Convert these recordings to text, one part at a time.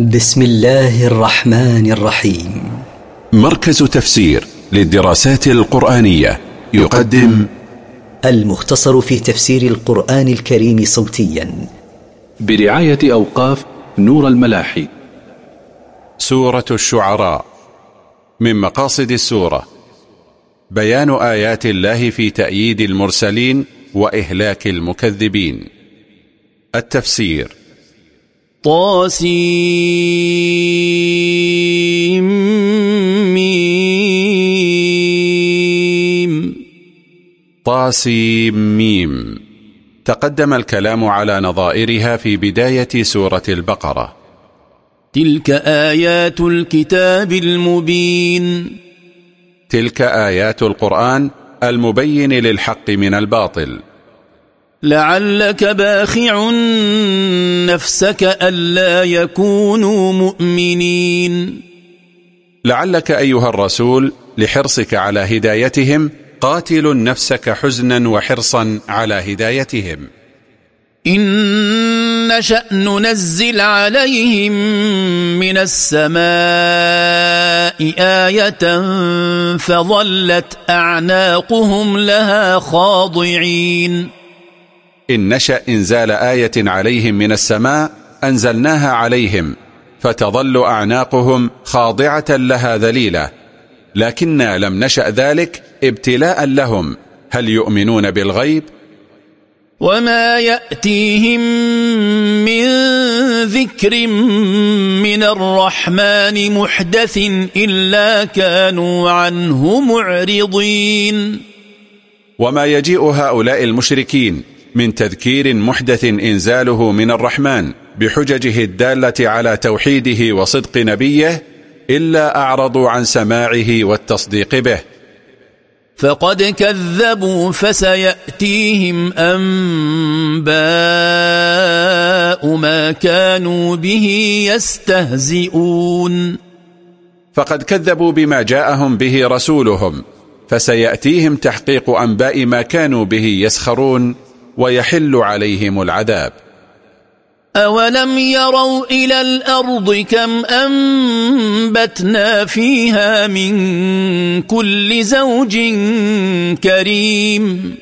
بسم الله الرحمن الرحيم. مركز تفسير للدراسات القرآنية يقدم المختصر في تفسير القرآن الكريم صوتيا. برعاية أوقاف نور الملاحي. سورة الشعراء. من مقاصد السورة. بيان آيات الله في تأييد المرسلين وإهلاك المكذبين. التفسير. طاسيم. طاسيم ميم. تقدم الكلام على نظائرها في بداية سورة البقرة. تلك آيات الكتاب المبين. تلك آيات القرآن المبين للحق من الباطل. لعلك باخع نفسك ألا يكونوا مؤمنين. لعلك أيها الرسول لحرصك على هدايتهم قاتل نفسك حزنا وحرصا على هدايتهم. إن نشأ ننزل عليهم من السماء آية فظلت أعناقهم لها خاضعين. إن نشأ إنزال آية عليهم من السماء أنزلناها عليهم فتظل أعناقهم خاضعة لها ذليلة. لكننا لم نشأ ذلك ابتلاء لهم. هل يؤمنون بالغيب؟ وما يأتيهم من ذكر من الرحمن محدث إلا كانوا عنه معرضين. وما يجيء هؤلاء المشركين من تذكير محدث إنزاله من الرحمن بحججه الدالة على توحيده وصدق نبيه إلا أعرضوا عن سماعه والتصديق به. فقد كذبوا فسيأتيهم أنباء ما كانوا به يستهزئون. فقد كذبوا بما جاءهم به رسولهم فسيأتيهم تحقيق أنباء ما كانوا به يسخرون ويحل عليهم العذاب. أولم يروا إلى الأرض كم أنبتنا فيها من كل زوج كريم.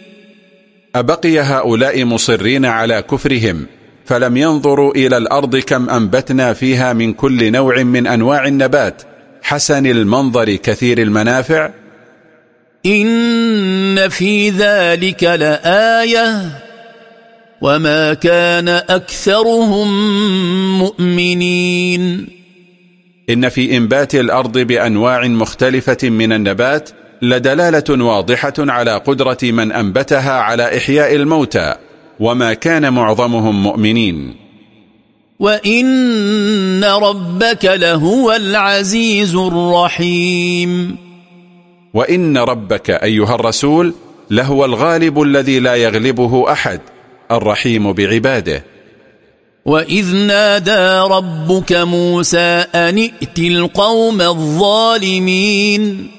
أبقي هؤلاء مصرين على كفرهم فلم ينظروا إلى الأرض كم أنبتنا فيها من كل نوع من أنواع النبات حسن المنظر كثير المنافع إن في ذلك لآية وما كان أكثرهم مؤمنين. إن في إنبات الأرض بأنواع مختلفة من النبات لدلالة واضحة على قدرة من أنبتها على إحياء الموتى وما كان معظمهم مؤمنين. وإن ربك لهو العزيز الرحيم. وإن ربك أيها الرسول لهو الغالب الذي لا يغلبه أحد الرحيم بعباده. وإذ نادى ربك موسى أن ائت القوم الظالمين.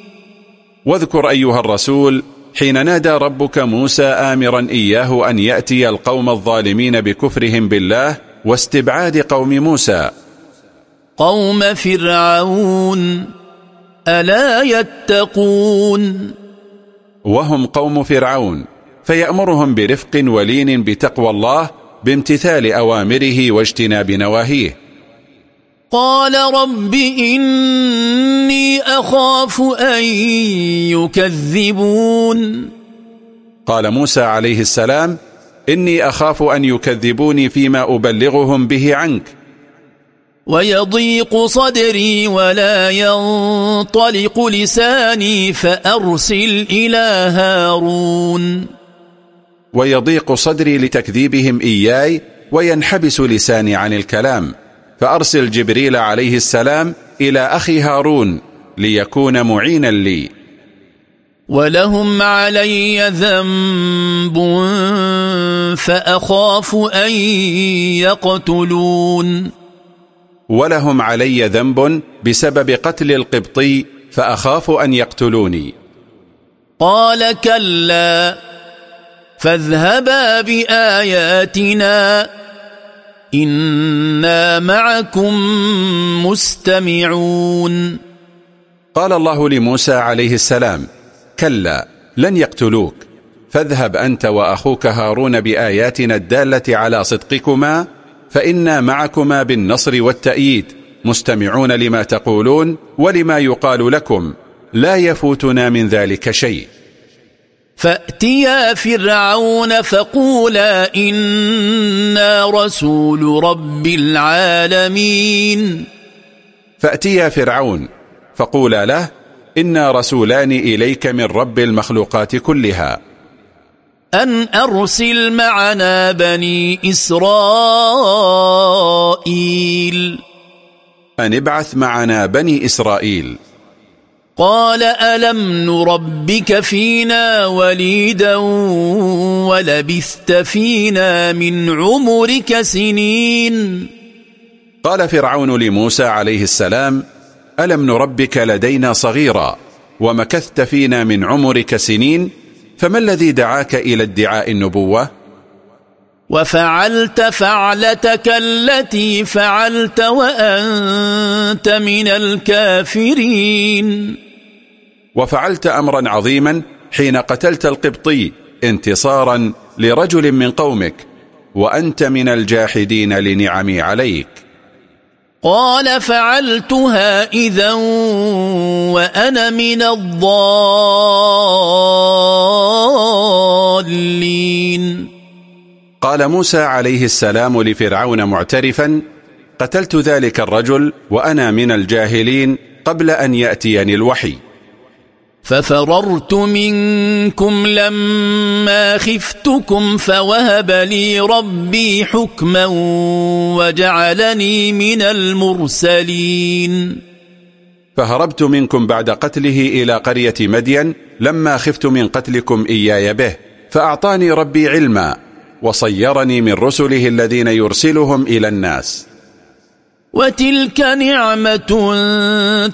واذكر أيها الرسول حين نادى ربك موسى آمرا إياه أن يأتي القوم الظالمين بكفرهم بالله واستبعاد قوم موسى. قوم فرعون. ألا يتقون؟ وهم قوم فرعون فيأمرهم برفق ولين بتقوى الله بامتثال أوامره واجتناب نواهيه. قال رب إني أخاف أن يكذبون. قال موسى عليه السلام إني أخاف أن يكذبوني فيما أبلغهم به عنك. ويضيق صدري ولا ينطلق لساني فأرسل إلى هارون. ويضيق صدري لتكذيبهم إياي وينحبس لساني عن الكلام فأرسل جبريل عليه السلام إلى أخي هارون ليكون معينا لي. ولهم علي ذنب فأخاف أن يقتلون. ولهم علي ذنب بسبب قتل القبطي فأخاف أن يقتلوني. قال كلا فاذهبا بآياتنا إنا معكم مستمعون. قال الله لموسى عليه السلام كلا لن يقتلوك. فاذهب أنت وأخوك هارون بآياتنا الدالة على صدقكما فإنا معكما بالنصر والتأييد مستمعون لما تقولون ولما يقال لكم. لا يفوتنا من ذلك شيء. فأتيا فرعون فقولا إنا رسول رب العالمين. فأتيا فرعون فقولا له إنا رسولان إليك من رب المخلوقات كلها. أن أرسل معنا بني إسرائيل. أن ابعث معنا بني إسرائيل. قال ألم نربك فينا وليدا ولبثت فينا من عمرك سنين؟ قال فرعون لموسى عليه السلام ألم نربك لدينا صغيرا ومكثت فينا من عمرك سنين؟ فما الذي دعاك إلى ادعاء النبوة؟ وفعلت فعلتك التي فعلت وأنت من الكافرين. وفعلت أمرا عظيما حين قتلت القبطي انتصارا لرجل من قومك وأنت من الجاحدين لنعمي عليك. قال فعلتها إذا وأنا من الضالين. قال موسى عليه السلام لفرعون معترفا قتلت ذلك الرجل وأنا من الجاهلين قبل أن يأتيني الوحي. ففررت منكم لما خفتكم فوهب لي ربي حكما وجعلني من المرسلين. فهربت منكم بعد قتله إلى قرية مدين لما خفت من قتلكم إياي به فأعطاني ربي علما وصيرني من رسله الذين يرسلهم إلى الناس. وتلك نعمة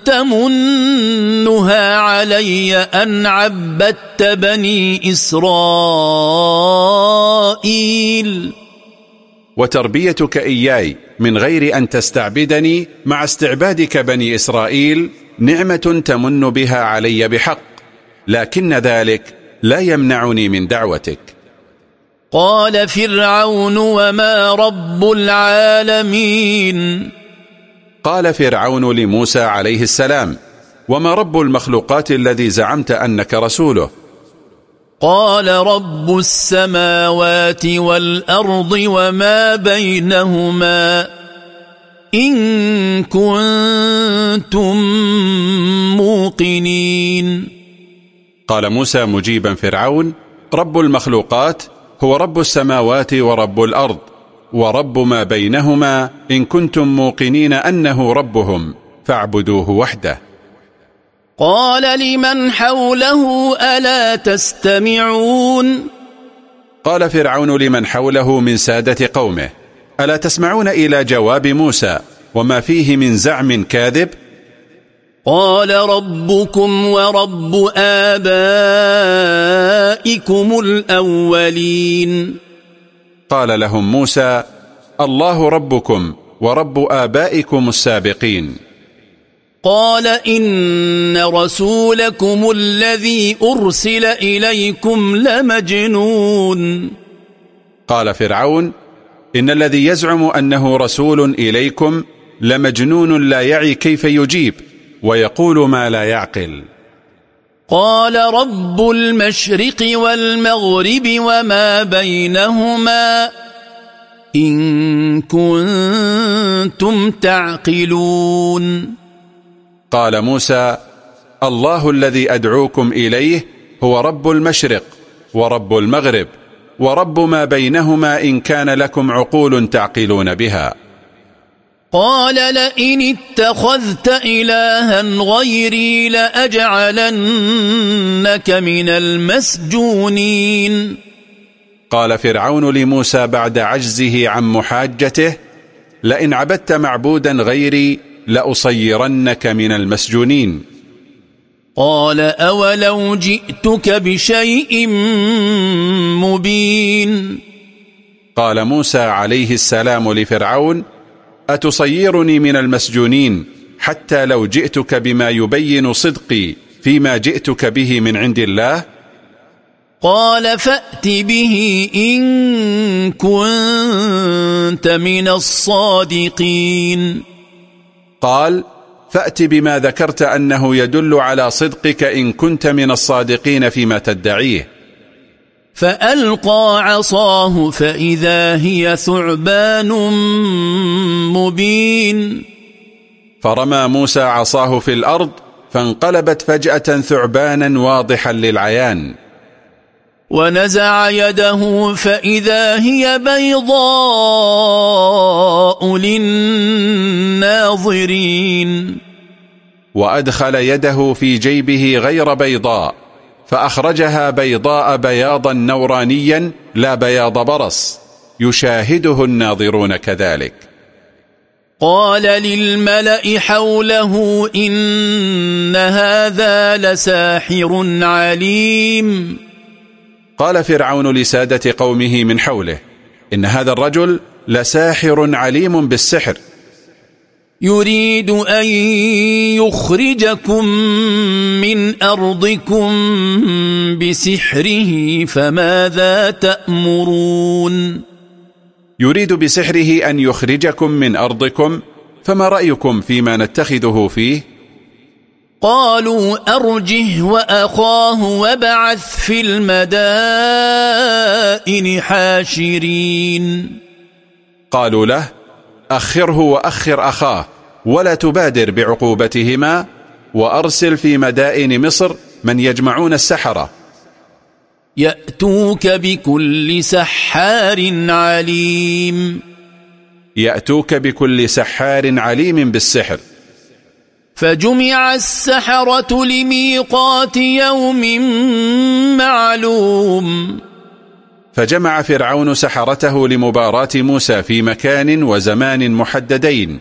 تمنها علي أن عبدت بني إسرائيل. وتربيتك إياي من غير أن تستعبدني مع استعبادك بني إسرائيل نعمة تمن بها علي بحق لكن ذلك لا يمنعني من دعوتك. قال فرعون وما رب العالمين. قال فرعون لموسى عليه السلام وما رب المخلوقات الذي زعمت أنك رسوله؟ قال رب السماوات والأرض وما بينهما إن كنتم موقنين. قال موسى مجيبا فرعون رب المخلوقات هو رب السماوات ورب الأرض ورب ما بينهما إن كنتم موقنين أنه ربهم فاعبدوه وحده. قال لمن حوله ألا تستمعون؟ قال فرعون لمن حوله من سادة قومه ألا تسمعون إلى جواب موسى وما فيه من زعم كاذب؟ قال ربكم ورب آبائكم الأولين. قال لهم موسى الله ربكم ورب آبائكم السابقين. قال إن رسولكم الذي أرسل إليكم لمجنون. قال فرعون إن الذي يزعم أنه رسول إليكم لمجنون لا يعي كيف يجيب ويقول ما لا يعقل. قال رب المشرق والمغرب وما بينهما إن كنتم تعقلون. قال موسى الله الذي أدعوكم إليه هو رب المشرق ورب المغرب ورب ما بينهما إن كان لكم عقول تعقلون بها. قال لئن اتخذت إلها غيري لأجعلنك من المسجونين. قال فرعون لموسى بعد عجزه عن محاجته لئن عبدت معبودا غيري لأصيرنك من المسجونين. قال أولو جئتك بشيء مبين. قال موسى عليه السلام لفرعون أتصيرني من المسجونين حتى لو جئتك بما يبين صدقي فيما جئتك به من عند الله؟ قال فأت به إن كنت من الصادقين. قال فأت بما ذكرت أنه يدل على صدقك إن كنت من الصادقين فيما تدعيه. فألقى عصاه فإذا هي ثعبان مبين. فرمى موسى عصاه في الأرض فانقلبت فجأة ثعبانا واضحا للعيان. ونزع يده فإذا هي بيضاء للناظرين. وأدخل يده في جيبه غير بيضاء. فأخرجها بيضاء بياضا نورانيا لا بياض برص يشاهده الناظرون كذلك. قال للملأ حوله إن هذا لساحر عليم. قال فرعون لسادة قومه من حوله إن هذا الرجل لساحر عليم بالسحر. يريد أن يخرجكم من أرضكم بسحره فماذا تأمرون؟ يريد بسحره أن يخرجكم من أرضكم فما رأيكم فيما نتخذه فيه؟ قالوا أرجه وأخاه وبعث في المدائن حاشرين. قالوا له أخره وأخر أخاه ولا تبادر بعقوبتهما وأرسل في مدائن مصر من يجمعون السحرة. يأتوك بكل سحار عليم. يأتوك بكل سحار عليم بالسحر. فجمع السحرة لميقات يوم معلوم. فجمع فرعون سحرته لمباراة موسى في مكان وزمان محددين.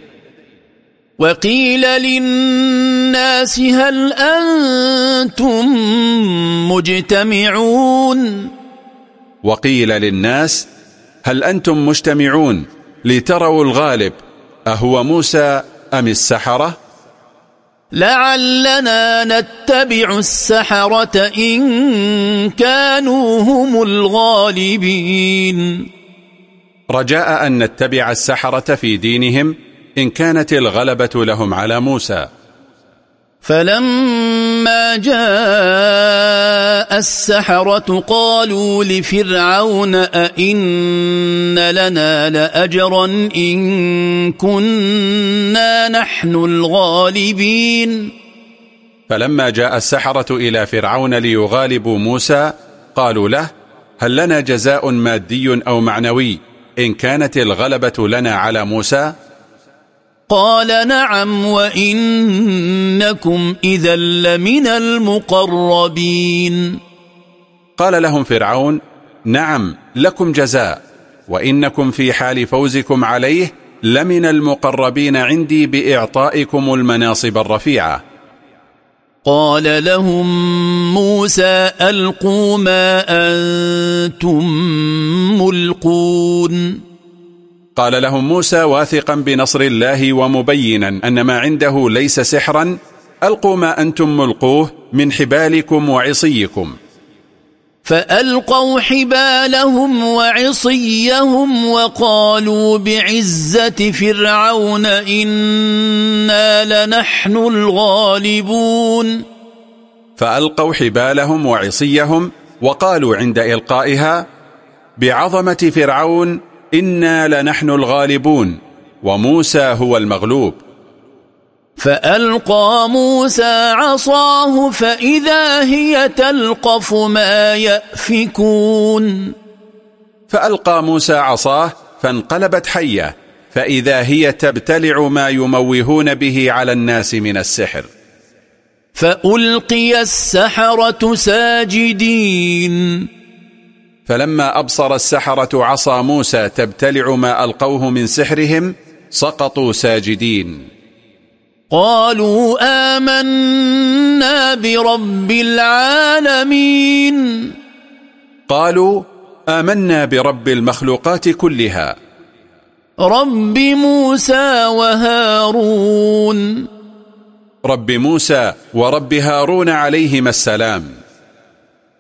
وقيل للناس هل أنتم مجتمعون؟ وقيل للناس هل أنتم مجتمعون لتروا الغالب أهو موسى أم السحرة؟ لعلنا نتبع السحرة إن كانوا هم الغالبين. رجاء أن نتبع السحرة في دينهم إن كانت الغلبة لهم على موسى. فلما جاء السحرة قالوا لفرعون أئن لنا لأجرا إن كنا نحن الغالبين فلما جاء السحرة إلى فرعون ليغالبوا موسى قالوا له هل لنا جزاء مادي أو معنوي إن كانت الغلبة لنا على موسى؟ قال نعم وإنكم إذا لمن المقربين. قال لهم فرعون نعم لكم جزاء وإنكم في حال فوزكم عليه لمن المقربين عندي بإعطائكم المناصب الرفيعة. قال لهم موسى ألقوا ما أنتم ملقون. قال لهم موسى واثقا بنصر الله ومبينا أن ما عنده ليس سحرا ألقوا ما أنتم ملقوه من حبالكم وعصيكم. فألقوا حبالهم وعصيهم وقالوا بعزة فرعون إنا لنحن الغالبون. فألقوا حبالهم وعصيهم وقالوا عند إلقائها بعظمة فرعون إنا لنحن الغالبون وموسى هو المغلوب. فألقى موسى عصاه فإذا هي تلقف ما يأفكون. فألقى موسى عصاه فانقلبت حية فإذا هي تبتلع ما يموهون به على الناس من السحر. فألقي السحرة ساجدين. فلما أبصر السحرة عصا موسى تبتلع ما ألقوه من سحرهم سقطوا ساجدين. قالوا آمنا برب العالمين. قالوا آمنا برب المخلوقات كلها. رب موسى وهارون. رب موسى ورب هارون عليهما السلام.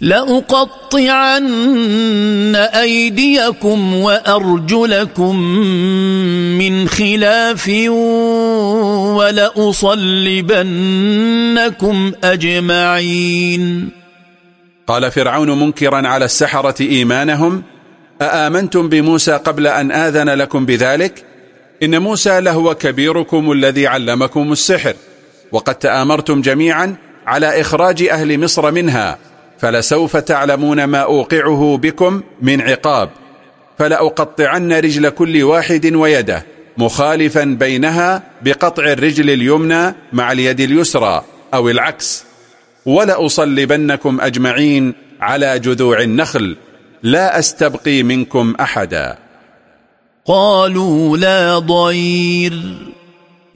لأقطعن أيديكم وأرجلكم من خلاف ولأصلبنكم أجمعين. قال فرعون منكرا على السحرة إيمانهم أآمنتم بموسى قبل أن آذن لكم بذلك؟ إن موسى لهو كبيركم الذي علمكم السحر وقد تآمرتم جميعا على إخراج أهل مصر منها. فلسوف تعلمون ما أوقعه بكم من عقاب. فلأقطعن رجل كل واحد ويده مخالفا بينها بقطع الرجل اليمنى مع اليد اليسرى أو العكس. ولأصلبنكم أجمعين على جذوع النخل لا أستبقي منكم أحدا. قالوا لا ضير.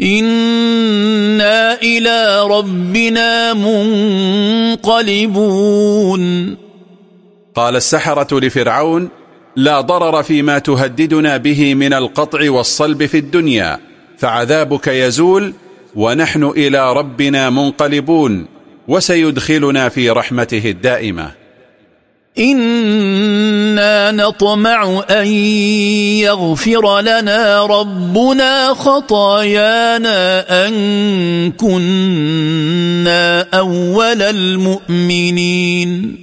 إنا إلى ربنا منقلبون قال السحرة لفرعون لا ضرر فيما تهددنا به من القطع والصلب في الدنيا فعذابك يزول ونحن إلى ربنا منقلبون وسيدخلنا في رحمته الدائمة. إنا نطمع أن يغفر لنا ربنا خطايانا أن كنا أول المؤمنين.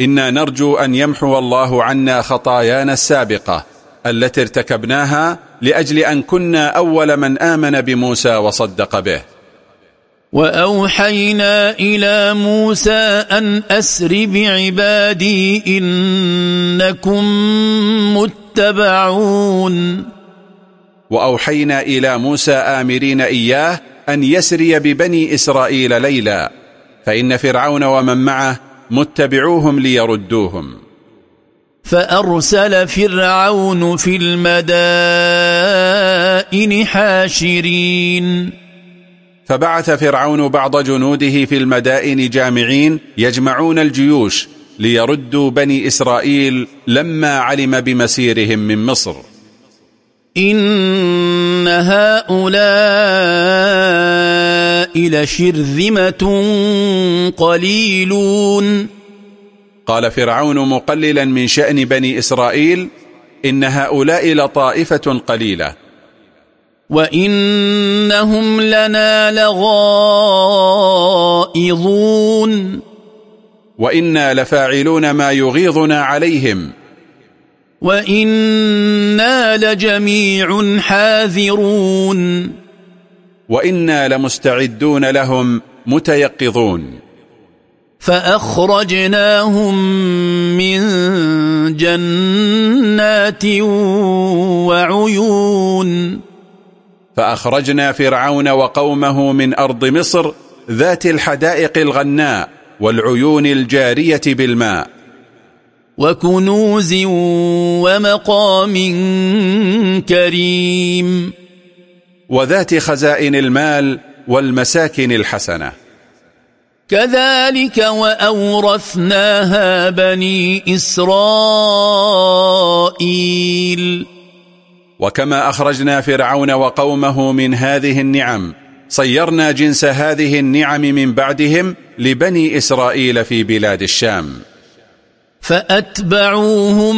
إنا نرجو أن يمحو الله عنا خطايانا السابقة التي ارتكبناها لأجل أن كنا أول من آمن بموسى وصدق به. وأوحينا إلى موسى أن أسر بعبادي إنكم متبعون. وأوحينا إلى موسى آمرين إياه أن يسري ببني إسرائيل ليلا فإن فرعون ومن معه متبعوهم ليردوهم. فأرسل فرعون في المدائن حاشرين. فبعث فرعون بعض جنوده في المدائن جامعين يجمعون الجيوش ليردوا بني إسرائيل لما علم بمسيرهم من مصر. إن هؤلاء لشرذمة قليلون. قال فرعون مقللا من شأن بني إسرائيل إن هؤلاء لطائفة قليلة. وإنهم لنا لغائظون وإنا لفاعلون ما يغيظنا عليهم. وإنا لجميع حاذرون وإنا لمستعدون لهم متيقظون. فأخرجناهم من جنات وعيون فأخرجنا فرعون وقومه من أرض مصر ذات الحدائق الغناء والعيون الجارية بالماء. وكنوز ومقام كريم. وذات خزائن المال والمساكن الحسنة. كذلك وأورثناها بني إسرائيل. وكما أخرجنا فرعون وقومه من هذه النعم صيرنا جنس هذه النعم من بعدهم لبني إسرائيل في بلاد الشام. فأتبعوهم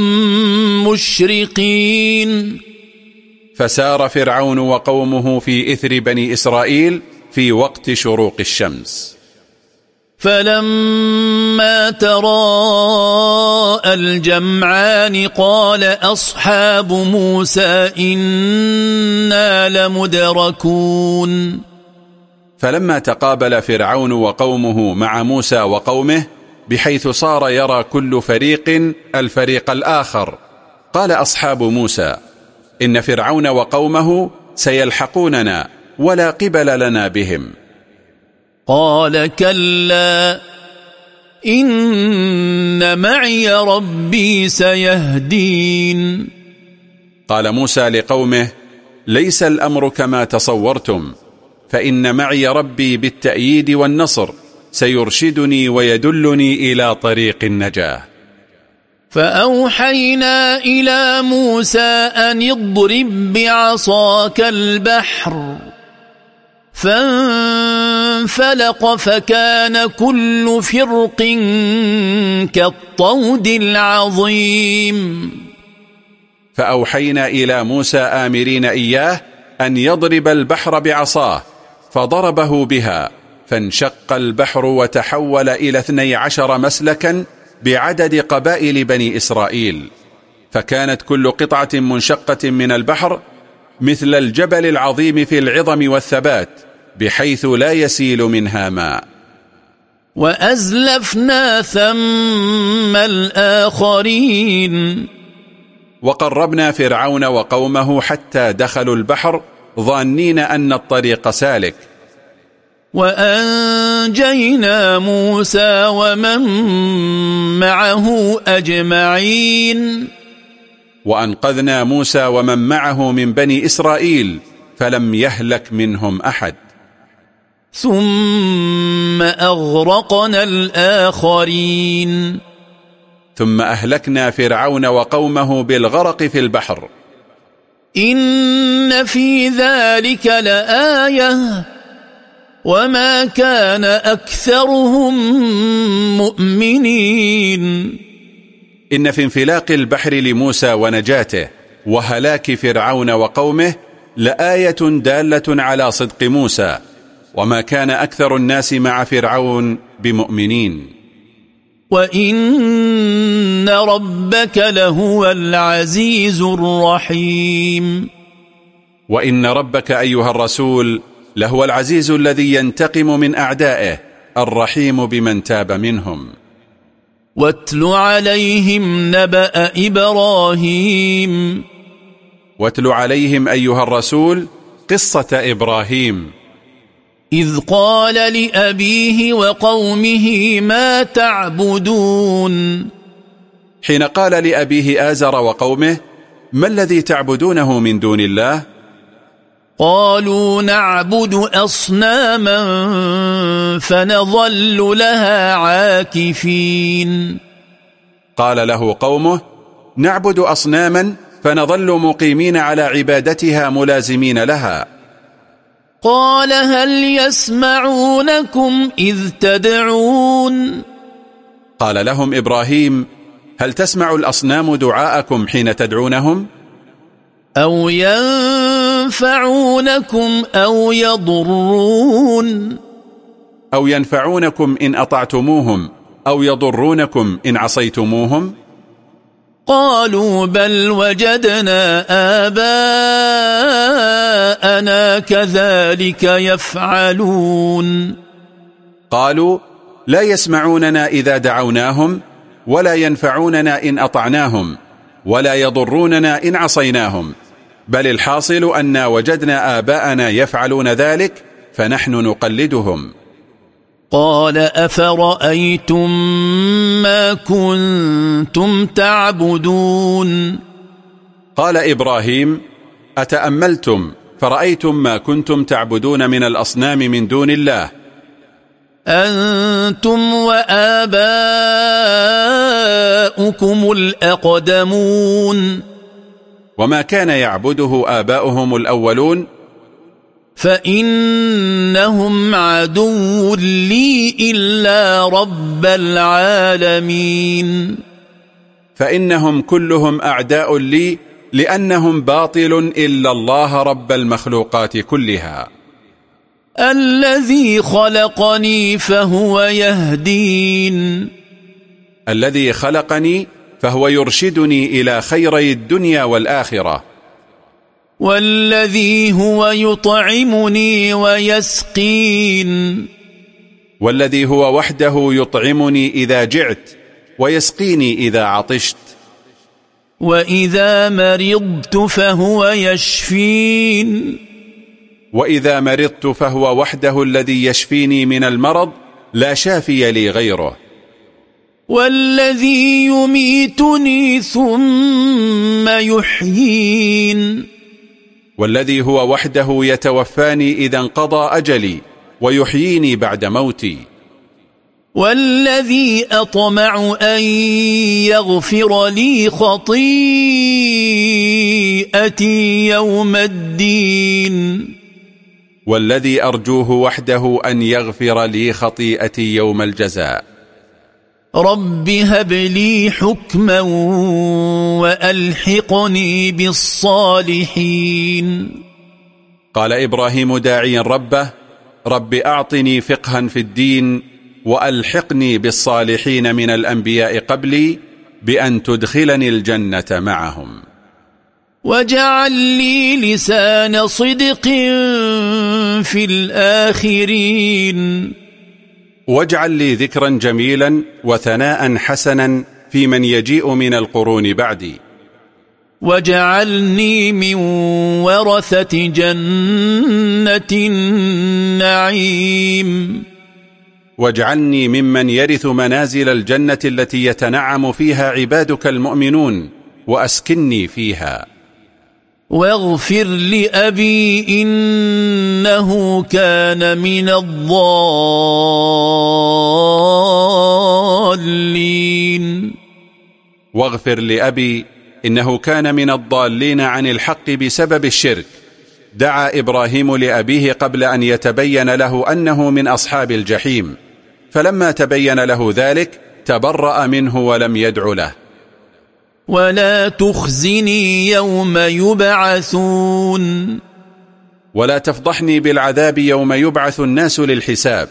مشرقين. فسار فرعون وقومه في إثر بني إسرائيل في وقت شروق الشمس. فلما تراءى الجمعان قال أصحاب موسى إنا لمدركون. فلما تقابل فرعون وقومه مع موسى وقومه بحيث صار يرى كل فريق الفريق الآخر. قال أصحاب موسى إن فرعون وقومه سيلحقوننا ولا قبل لنا بهم. قال كلا إن معي ربي سيهدين. قال موسى لقومه ليس الأمر كما تصورتم فإن معي ربي بالتأييد والنصر سيرشدني ويدلني إلى طريق النجاة. فأوحينا إلى موسى أن اضرب بعصاك البحر. فانفلق فكان كل فرق كالطود العظيم. فأوحينا إلى موسى آمرين إياه أن يضرب البحر بعصاه فضربه بها فانشق البحر وتحول إلى اثني عشر مسلكا بعدد قبائل بني إسرائيل. فكانت كل قطعة منشقة من البحر مثل الجبل العظيم في العظم والثبات بحيث لا يسيل منها ماء. وأزلفنا ثم الآخرين. وقربنا فرعون وقومه حتى دخلوا البحر ظانين أن الطريق سالك. وأنجينا موسى ومن معه أجمعين. وأنقذنا موسى ومن معه من بني إسرائيل فلم يهلك منهم أحد. ثم أغرقنا الآخرين. ثم أهلكنا فرعون وقومه بالغرق في البحر. إن في ذلك لآية. وما كان أكثرهم مؤمنين. إن في انفلاق البحر لموسى ونجاته وهلاك فرعون وقومه لآية دالة على صدق موسى وما كان أكثر الناس مع فرعون بمؤمنين. وإن ربك لهو العزيز الرحيم. وإن ربك أيها الرسول لهو العزيز الذي ينتقم من أعدائه الرحيم بمن تاب منهم. واتل عليهم نبأ إبراهيم. واتل عليهم أيها الرسول قصة إبراهيم. إذ قال لأبيه وقومه ما تعبدون. حين قال لأبيه آزر وقومه ما الذي تعبدونه من دون الله؟ قالوا نعبد أصناما فنظل لها عاكفين. قال له قومه نعبد أصناما فنظل مقيمين على عبادتها ملازمين لها. قال هل يسمعونكم إذ تدعون؟ قال لهم إبراهيم هل تسمع الأصنام دعاءكم حين تدعونهم؟ أو ينفعونكم أو يضرون. أو ينفعونكم إن أطعتموهم أو يضرونكم إن عصيتموهم. قالوا بل وجدنا آباءنا كذلك يفعلون. قالوا لا يسمعوننا إذا دعوناهم ولا ينفعوننا إن أطعناهم ولا يضروننا إن عصيناهم. بل الحاصل أن وجدنا آباءنا يفعلون ذلك فنحن نقلدهم. قال أفرأيتم ما كنتم تعبدون؟ قال إبراهيم أتأملتم فرأيتم ما كنتم تعبدون من الأصنام من دون الله. أنتم وآباؤكم الأقدمون. وما كان يعبده آباؤهم الأولون فإنهم عدو لي إلا رب العالمين. فإنهم كلهم أعداء لي لأنهم باطل إلا الله رب المخلوقات كلها. الذي خلقني فهو يهدين. الذي خلقني فهو يرشدني إلى خيري الدنيا والآخرة. والذي هو يطعمني ويسقين. والذي هو وحده يطعمني إذا جعت ويسقيني إذا عطشت. وإذا مرضت فهو يشفين. وإذا مرضت فهو وحده الذي يشفيني من المرض لا شافي لي غيره. والذي يميتني ثم يحيين. والذي هو وحده يتوفاني إذا انقضى أجلي ويحييني بعد موتي. والذي أطمع أن يغفر لي خطيئتي يوم الدين. والذي أرجوه وحده أن يغفر لي خطيئتي يوم الجزاء. رب هب لي حكما وألحقني بالصالحين قال إبراهيم داعيا ربه رب أعطني فقها في الدين وألحقني بالصالحين من الأنبياء قبلي بأن تدخلني الجنة معهم. واجعل لي لسان صدق في الآخرين واجعل لي ذكرا جميلا وثناء حسنا في من يجيء من القرون بعدي. واجعلني من ورثة جنة النعيم. واجعلني ممن يرث منازل الجنة التي يتنعم فيها عبادك المؤمنون وأسكني فيها. واغفر لأبي إنه كان من الضالين. واغفر لأبي إنه كان من الضالين عن الحق بسبب الشرك. دعا إبراهيم لأبيه قبل أن يتبين له أنه من أصحاب الجحيم. فلما تبين له ذلك تبرأ منه ولم يدع له. ولا تخزني يوم يبعثون. ولا تفضحني بالعذاب يوم يبعث الناس للحساب.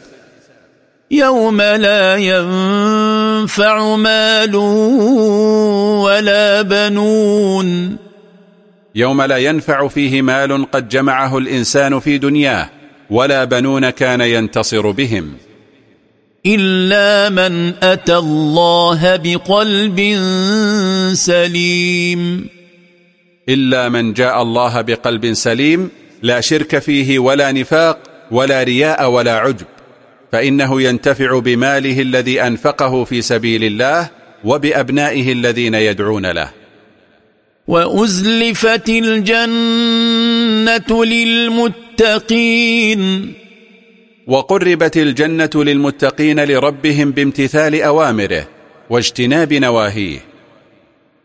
يوم لا ينفع مال ولا بنون. يوم لا ينفع فيه مال قد جمعه الإنسان في دنياه ولا بنون كان ينتصر بهم. إلا من أتى الله بقلب سليم. إلا من جاء الله بقلب سليم لا شرك فيه ولا نفاق ولا رياء ولا عجب. فإنه ينتفع بماله الذي أنفقه في سبيل الله وبأبنائه الذين يدعون له. وأزلفت الجنة للمتقين. وقربت الجنة للمتقين لربهم بامتثال أوامره واجتناب نواهيه.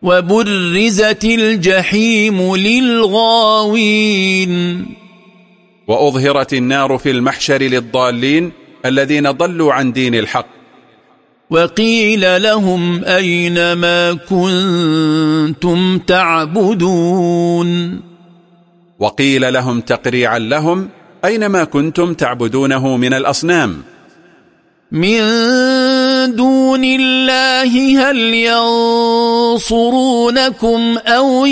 وبرزت الجحيم للغاوين. وأظهرت النار في المحشر للضالين الذين ضلوا عن دين الحق. وقيل لهم أين ما كنتم تعبدون. وقيل لهم تقريعا لهم أينما كنتم تعبدونه من الأصنام؟ من دون الله هل ينصرونكم أو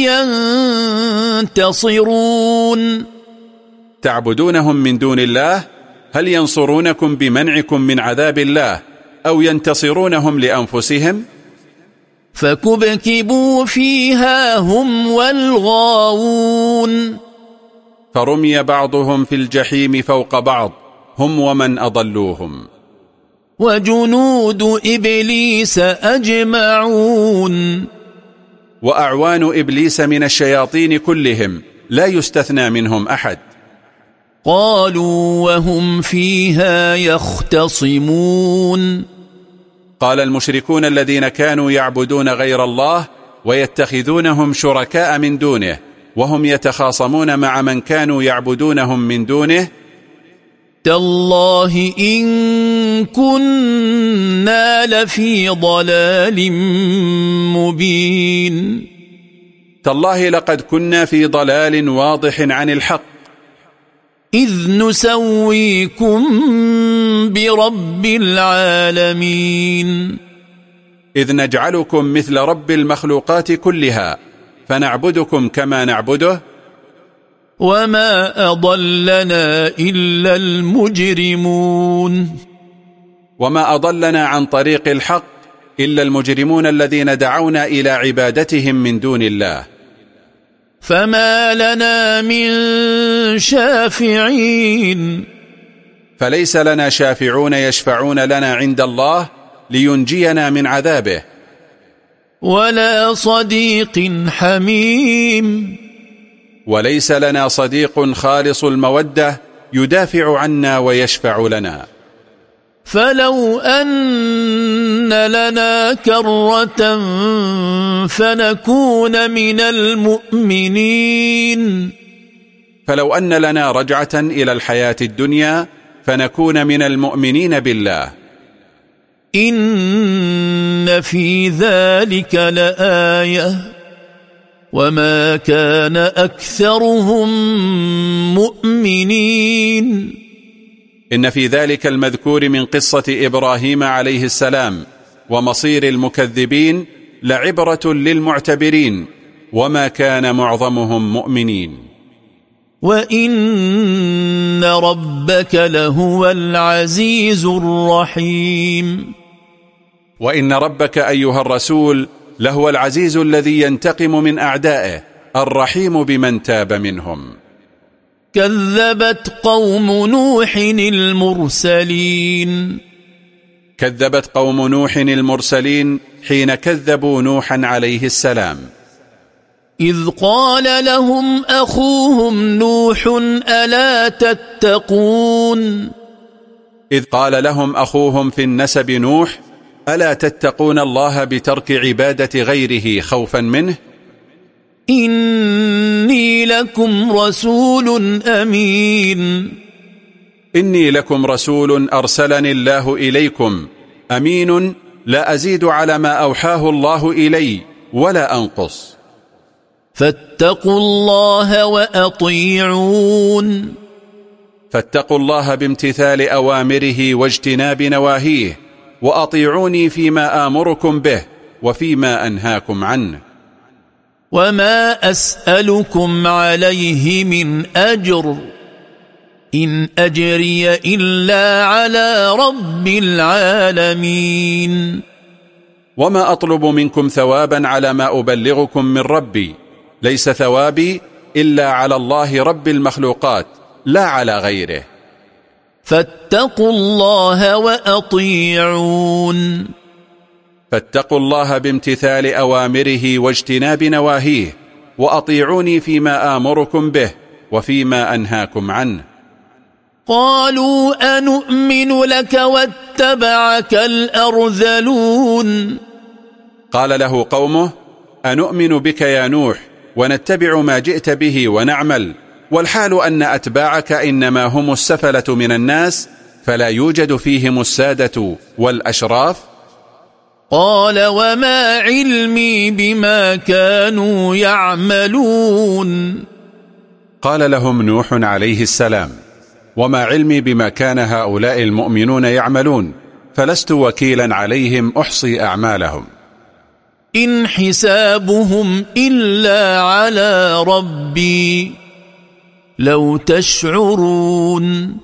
ينتصرون؟ تعبدونهم من دون الله؟ هل ينصرونكم بمنعكم من عذاب الله أو ينتصرونهم لأنفسهم؟ فكبكبوا فيها هم والغاوون. فرمي بعضهم في الجحيم فوق بعض هم ومن أضلوهم. وجنود إبليس أجمعون. وأعوان إبليس من الشياطين كلهم لا يستثنى منهم أحد. قالوا وهم فيها يختصمون. قال المشركون الذين كانوا يعبدون غير الله ويتخذونهم شركاء من دونه وهم يتخاصمون مع من كانوا يعبدونهم من دونه. تالله إن كنا لفي ضلال مبين. تالله لقد كنا في ضلال واضح عن الحق. إذ نسويكم برب العالمين. إذ نجعلكم مثل رب المخلوقات كلها. فنعبدكم كما نعبده. وما أضلنا إلا المجرمون وما أضلنا عن طريق الحق إلا المجرمون الذين دعونا إلى عبادتهم من دون الله. فما لنا من شافعين فليس لنا شافعون يشفعون لنا عند الله لينجينا من عذابه. ولا صديق حميم. وليس لنا صديق خالص المودة يدافع عنا ويشفع لنا. فلو أن لنا كرة فنكون من المؤمنين. فلو أن لنا رجعة إلى الحياة الدنيا فنكون من المؤمنين بالله. إن في ذلك لآية وما كان أكثرهم مؤمنين. إن في ذلك المذكور من قصة إبراهيم عليه السلام ومصير المكذبين لعبرة للمعتبرين وما كان معظمهم مؤمنين. وإن ربك لهو العزيز الرحيم. وإن ربك أيها الرسول لهو العزيز الذي ينتقم من أعدائه الرحيم بمن تاب منهم. كذبت قوم نوح المرسلين. كذبت قوم نوح المرسلين حين كذبوا نوحا عليه السلام. إذ قال لهم أخوهم نوح ألا تتقون؟ إذ قال لهم أخوهم في النسب نوح ألا تتقون الله بترك عبادة غيره خوفا منه؟ إني لكم رسول أمين. إني لكم رسول أرسلني الله إليكم. أمين لا أزيد على ما أوحاه الله إلي ولا أنقص. فاتقوا الله وأطيعون. فاتقوا الله بامتثال أوامره واجتناب نواهيه. وأطيعوني فيما آمركم به وفيما أنهاكم عنه. وما أسألكم عليه من أجر. إن أجري إلا على رب العالمين. وما أطلب منكم ثوابا على ما أبلغكم من ربي. ليس ثوابي إلا على الله رب المخلوقات لا على غيره. فاتقوا الله وأطيعون. فاتقوا الله بامتثال أوامره واجتناب نواهيه وأطيعوني فيما آمركم به وفيما أنهاكم عنه. قالوا أنؤمن لك واتبعك الأرذلون. قال له قومه أنؤمن بك يا نوح ونتبع ما جئت به ونعمل والحال أن أتباعك إنما هم السفلة من الناس فلا يوجد فيهم السادة والأشراف. قال وما علمي بما كانوا يعملون. قال لهم نوح عليه السلام وما علمي بما كان هؤلاء المؤمنون يعملون فلست وكيلا عليهم أحصي أعمالهم. إن حسابهم إلا على ربي. لو تشعرون.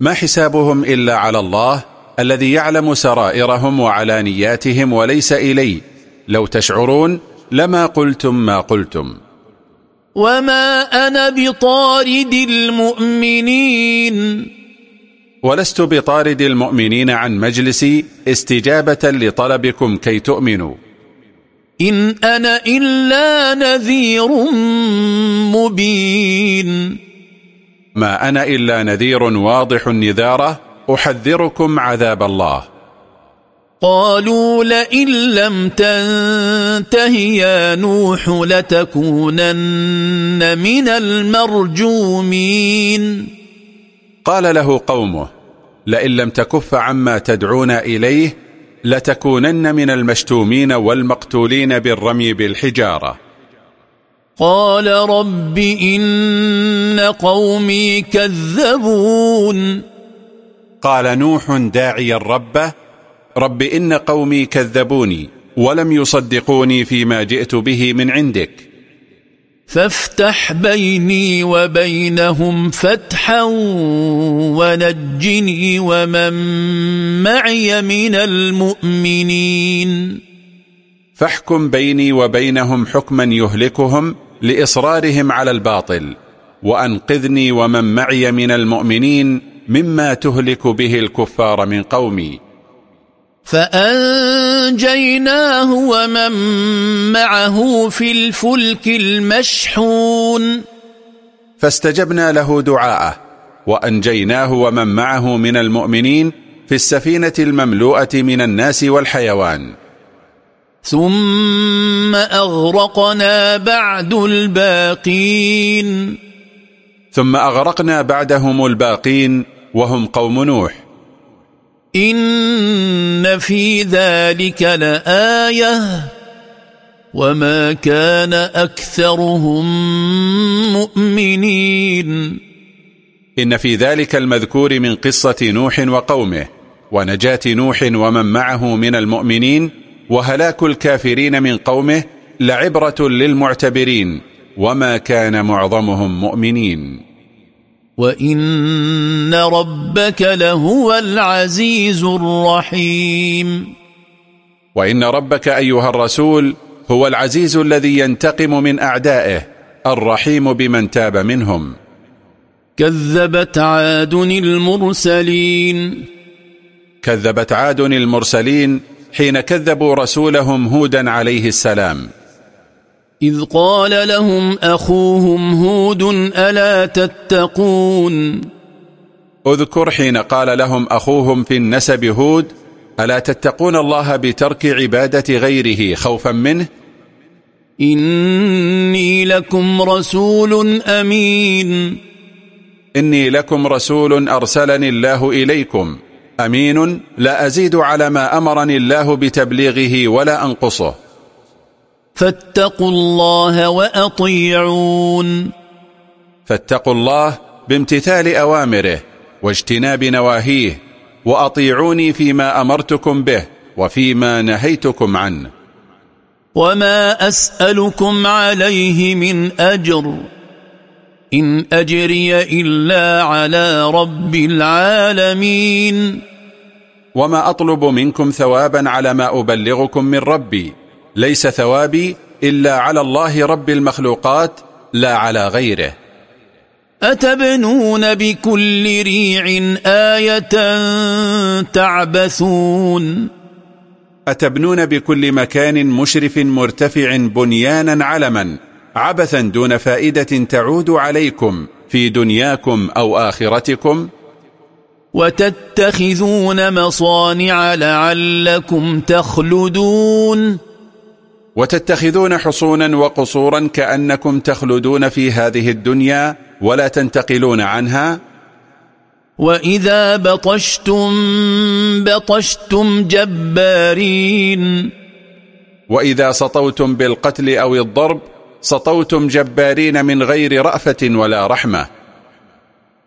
ما حسابهم إلا على الله الذي يعلم سرائرهم وعلانياتهم وليس إلي. لو تشعرون لما قلتم ما قلتم. وما أنا بطارد المؤمنين. ولست بطارد المؤمنين عن مجلسي استجابة لطلبكم كي تؤمنوا. إن أنا إلا نذير مبين. ما أنا إلا نذير واضح النذارة أحذركم عذاب الله. قالوا لئن لم تنته يا نوح لتكونن من المرجومين. قال له قومه لئن لم تكف عما تدعون إليه لتكونن من المشتومين والمقتولين بالرمي بالحجارة. قال رب إن قومي كذبون. قال نوح داعيا ربه رب إن قومي كذبوني ولم يصدقوني فيما جئت به من عندك. فافتح بيني وبينهم فتحا ونجني ومن معي من المؤمنين. فاحكم بيني وبينهم حكما يهلكهم لإصرارهم على الباطل وأنقذني ومن معي من المؤمنين مما تهلك به الكفار من قومي. فأنجيناه ومن معه في الفلك المشحون. فاستجبنا له دعاءه وأنجيناه ومن معه من المؤمنين في السفينة المملوءة من الناس والحيوان. ثم أغرقنا بعد الباقين. ثم أغرقنا بعدهم الباقين وهم قوم نوح. إن في ذلك لآية وما كان أكثرهم مؤمنين. إن في ذلك المذكور من قصة نوح وقومه ونجاة نوح ومن معه من المؤمنين وهلاك الكافرين من قومه لعبرة للمعتبرين وما كان معظمهم مؤمنين. وإن ربك لهو العزيز الرحيم وإن ربك أيها الرسول هو العزيز الذي ينتقم من أعدائه الرحيم بمن تاب منهم. كذبت عاد المرسلين كذبت عاد المرسلين حين كذبوا رسولهم هودا عليه السلام. إذ قال لهم أخوهم هود ألا تتقون؟ اذكر حين قال لهم أخوهم في النسب هود ألا تتقون الله بترك عبادة غيره خوفا منه؟ إني لكم رسول أمين. إني لكم رسول أرسلني الله إليكم. أمين لا أزيد على ما أمرني الله بتبليغه ولا أنقصه. فاتقوا الله وأطيعون. فاتقوا الله بامتثال أوامره واجتناب نواهيه وأطيعوني فيما أمرتكم به وفيما نهيتكم عنه. وما أسألكم عليه من أجر إن أجري إلا على رب العالمين. وما أطلب منكم ثوابا على ما أبلغكم من ربي ليس ثوابي إلا على الله رب المخلوقات لا على غيره. أتبنون بكل ريع آية تعبثون؟ أتبنون بكل مكان مشرف مرتفع بنيانا علما عبثا دون فائدة تعود عليكم في دنياكم أو آخرتكم. وتتخذون مصانع لعلكم تخلدون. وتتخذون حصونا وقصورا كأنكم تخلدون في هذه الدنيا ولا تنتقلون عنها؟ وإذا بطشتم بطشتم جبارين. وإذا سطوتم بالقتل أو الضرب سطوتم جبارين من غير رأفة ولا رحمة.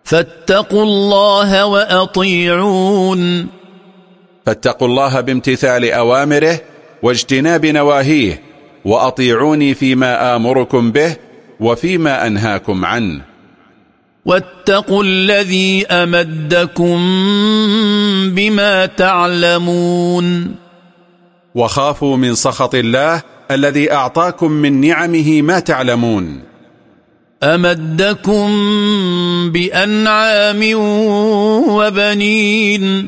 فاتقوا الله وأطيعون. فاتقوا الله بامتثال أوامره واجتناب نواهيه وأطيعوني فيما آمركم به وفيما أنهاكم عنه. واتقوا الذي أمدكم بما تعلمون. وخافوا من سخط الله الذي أعطاكم من نعمه ما تعلمون. أمدكم بأنعام وبنين.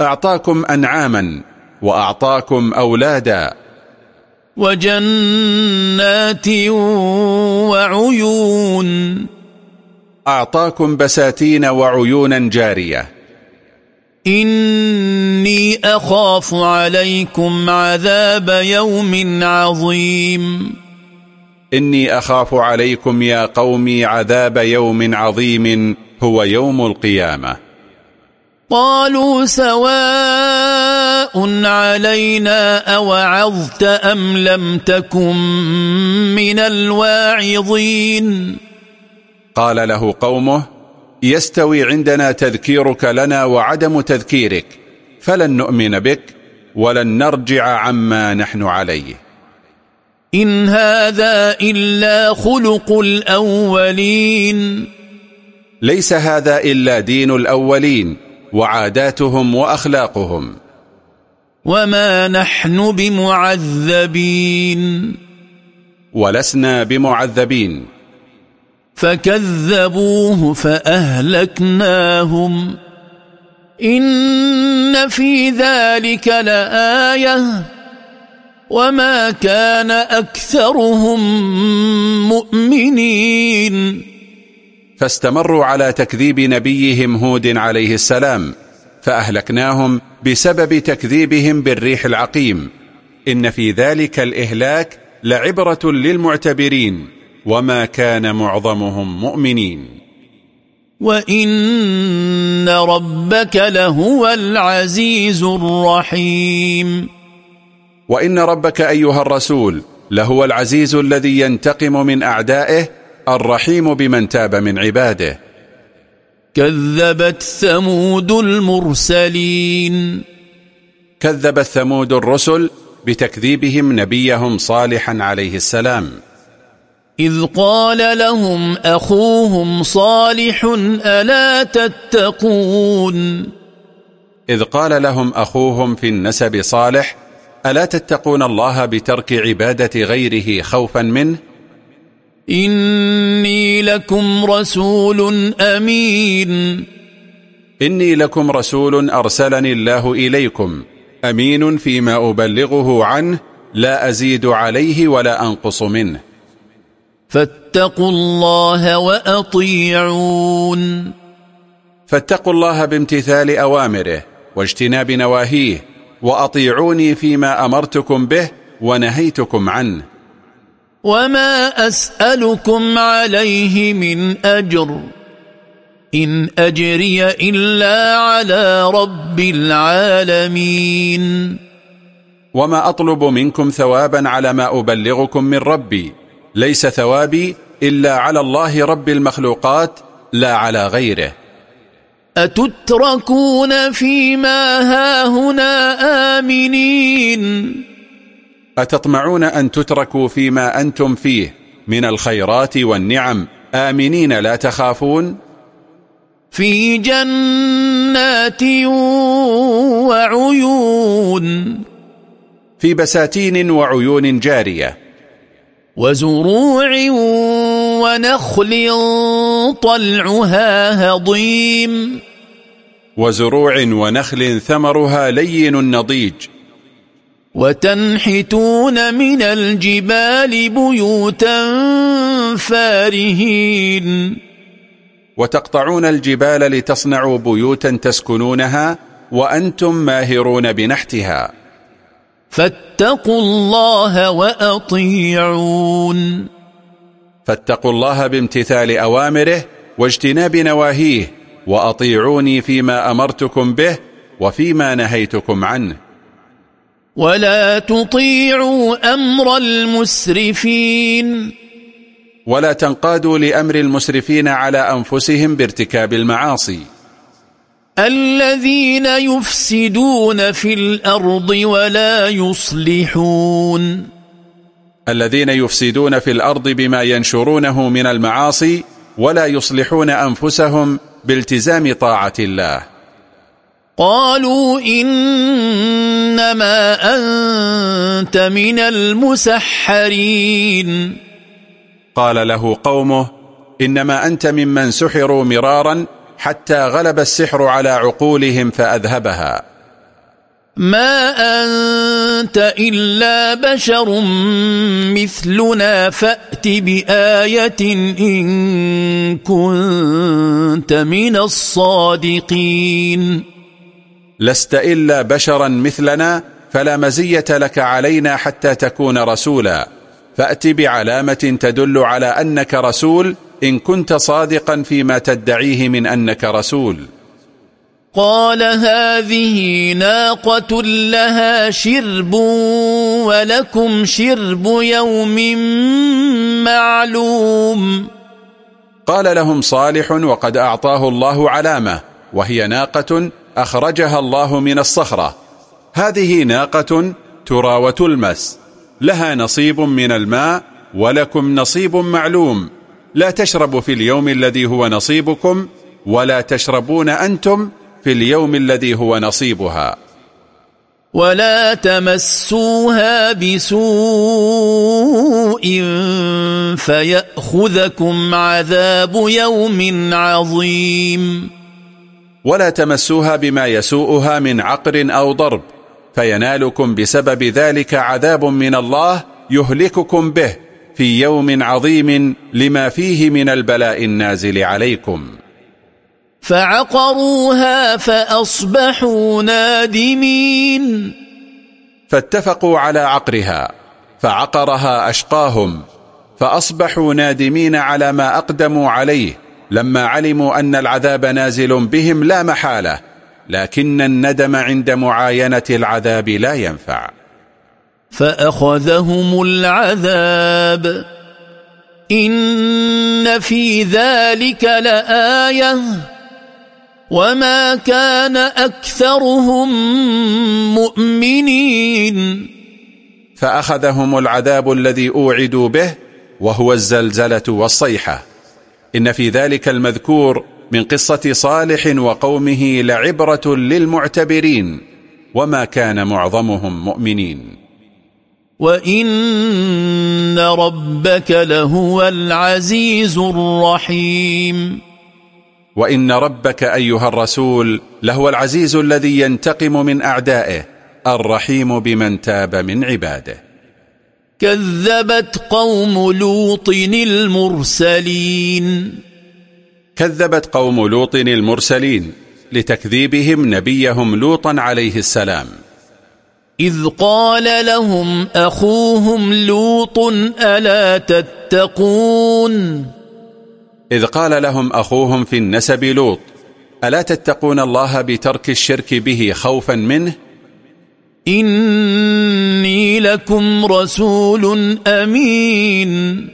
أعطاكم أنعاما وأعطاكم أولادا. وجنات وعيون. أعطاكم بساتين وعيونا جارية. إني أخاف عليكم عذاب يوم عظيم. إني أخاف عليكم يا قومي عذاب يوم عظيم هو يوم القيامة. قالوا سواء علينا أوعظت أم لم تكن من الواعظين قال له قومه يستوي عندنا تذكيرك لنا وعدم تذكيرك فلن نؤمن بك ولن نرجع عما نحن عليه. إن هذا إلا خلق الأولين. ليس هذا إلا دين الأولين وعاداتهم وأخلاقهم. وما نحن بمعذبين ولسنا بمعذبين. فكذبوه فأهلكناهم. إن في ذلك لآية. وما كان أكثرهم مؤمنين. فاستمروا على تكذيب نبيهم هود عليه السلام. فأهلكناهم بسبب تكذيبهم بالريح العقيم. إن في ذلك الإهلاك لعبرة للمعتبرين وما كان معظمهم مؤمنين. وإن ربك لهو العزيز الرحيم. وإن ربك أيها الرسول لهو العزيز الذي ينتقم من أعدائه الرحيم بمن تاب من عباده. كذبت ثمود المرسلين. كذبت ثمود الرسل بتكذيبهم نبيهم صالحا عليه السلام. إذ قال لهم أخوهم صالح ألا تتقون؟ إذ قال لهم أخوهم في النسب صالح ألا تتقون الله بترك عبادة غيره خوفا منه؟ إني لكم رسول أمين. إني لكم رسول أرسلني الله إليكم أمين فيما أبلغه عنه لا أزيد عليه ولا أنقص منه. فاتقوا الله وأطيعون. فاتقوا الله بامتثال أوامره واجتناب نواهيه وأطيعوني فيما أمرتكم به ونهيتكم عنه. وما أسألكم عليه من أجر إن أجري إلا على رب العالمين وما أطلب منكم ثوابا على ما أبلغكم من ربي. ليس ثوابي إلا على الله رب المخلوقات لا على غيره. أتتركون فيما هاهنا آمنين؟ أتطمعون أن تتركوا فيما أنتم فيه من الخيرات والنعم؟ آمنين لا تخافون؟ في جنات وعيون. في بساتين وعيون جارية. وزروع ونخل طلعها هضيم. وزروع ونخل ثمرها لين نضيج. وتنحتون من الجبال بيوتا فارهين. وتقطعون الجبال لتصنعوا بيوتا تسكنونها وأنتم ماهرون بنحتها. فاتقوا الله وأطيعون. فاتقوا الله بامتثال أوامره واجتناب نواهيه وأطيعوني فيما أمرتكم به وفيما نهيتكم عنه. ولا تطيعوا أمر المسرفين. ولا تنقادوا لأمر المسرفين على أنفسهم بارتكاب المعاصي. الذين يفسدون في الأرض ولا يصلحون. الذين يفسدون في الأرض بما ينشرونه من المعاصي ولا يصلحون أنفسهم بالتزام طاعة الله. قالوا إنما أنت من المسحرين. قال له قومه إنما أنت ممن سحروا مرارا حتى غلب السحر على عقولهم فأذهبها. ما أنت إلا بشر مثلنا فأت بآية إن كنت من الصادقين. لست إلا بشرا مثلنا فلا مزية لك علينا حتى تكون رسولا. فأت بعلامة تدل على أنك رسول إن كنت صادقا فيما تدعيه من أنك رسول. قال هذه ناقة لها شرب ولكم شرب يوم معلوم. قال لهم صالح وقد أعطاه الله علامة وهي ناقة أخرجها الله من الصخرة. هذه ناقة ترى وتلمس. لها نصيب من الماء ولكم نصيب معلوم. لا تشرب في اليوم الذي هو نصيبكم ولا تشربون أنتم في اليوم الذي هو نصيبها. ولا تمسوها بسوء فيأخذكم عذاب يوم عظيم. ولا تمسوها بما يسوءها من عقر أو ضرب فينالكم بسبب ذلك عذاب من الله يهلككم به في يوم عظيم لما فيه من البلاء النازل عليكم. فعقروها فأصبحوا نادمين. فاتفقوا على عقرها فعقرها أشقاهم فأصبحوا نادمين على ما أقدموا عليه لما علموا أن العذاب نازل بهم لا محالة لكن الندم عند معاينة العذاب لا ينفع. فأخذهم العذاب. إن في ذلك لآية. وما كان أكثرهم مؤمنين. فأخذهم العذاب الذي أوعدوا به وهو الزلزلة والصيحة. إن في ذلك المذكور من قصة صالح وقومه لعبرة للمعتبرين وما كان معظمهم مؤمنين. وإن ربك لهو العزيز الرحيم. وإن ربك أيها الرسول لهو العزيز الذي ينتقم من أعدائه الرحيم بمن تاب من عباده. كذبت قوم لوط المرسلين. كذبت قوم لوط المرسلين لتكذيبهم نبيهم لوطا عليه السلام. إذ قال لهم أخوهم لوط ألا تتقون؟ إذ قال لهم أخوهم في النسب لوط ألا تتقون الله بترك الشرك به خوفا منه؟ إني لكم رسول أمين.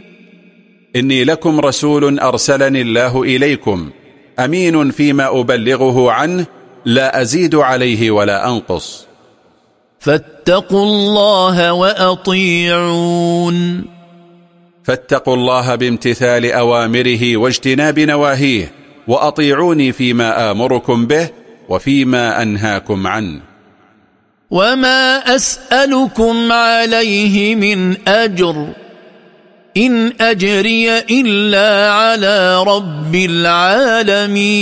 إني لكم رسول أرسلني الله إليكم. أمين فيما أبلغه عنه لا أزيد عليه ولا أنقص. فاتقوا الله وأطيعون. فاتقوا الله بامتثال أوامره واجتناب نواهيه وأطيعوني فيما آمركم به وفيما أنهاكم عنه. وما أسألكم عليه من أجر إن أجري إلا على رب العالمين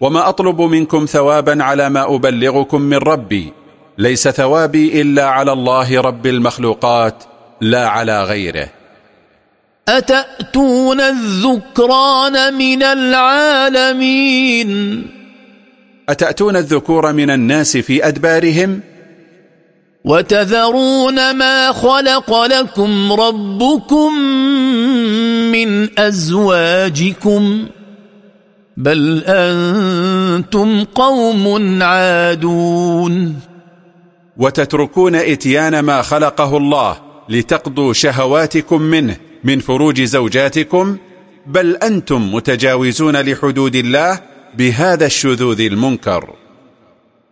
وما أطلب منكم ثوابا على ما أبلغكم من ربي ليس ثوابي إلا على الله رب المخلوقات لا على غيره. أتأتون الذكران من العالمين؟ أتأتون الذكور من الناس في أدبارهم؟ وتذرون ما خلق لكم ربكم من أزواجكم بل أنتم قوم عادون. وتتركون إتيان ما خلقه الله لتقضوا شهواتكم منه من فروج زوجاتكم؟ بل أنتم متجاوزون لحدود الله بهذا الشذوذ المنكر.